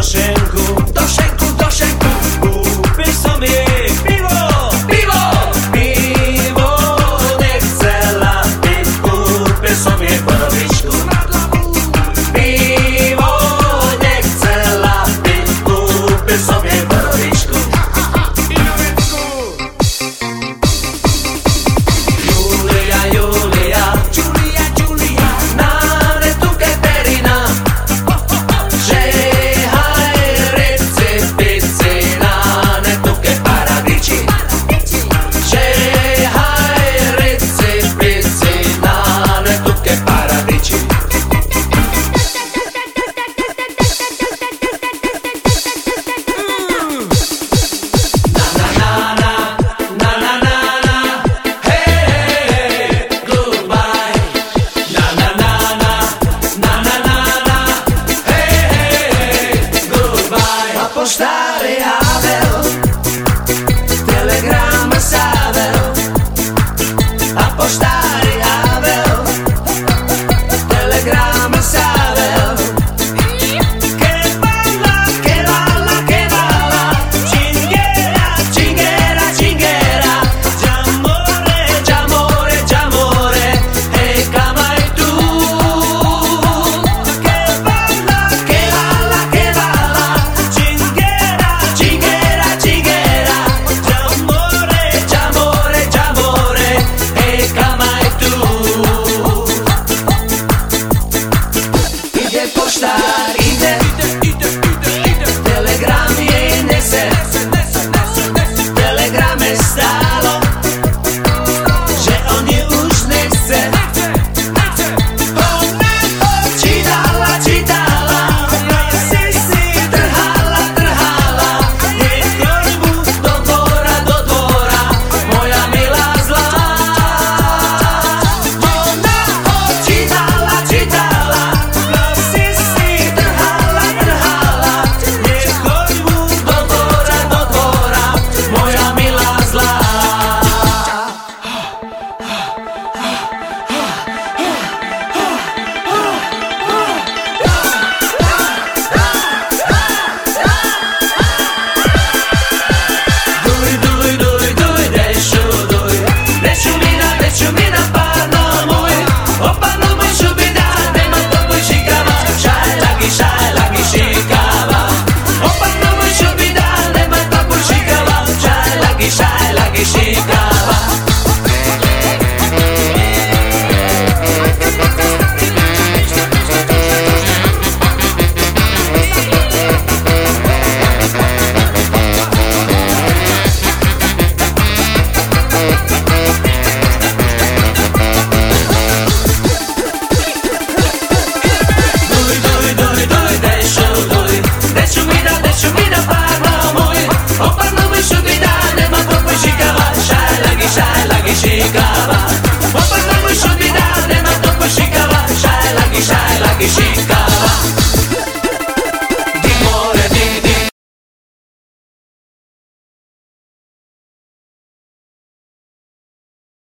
Dosenku, Dosenku. spostare a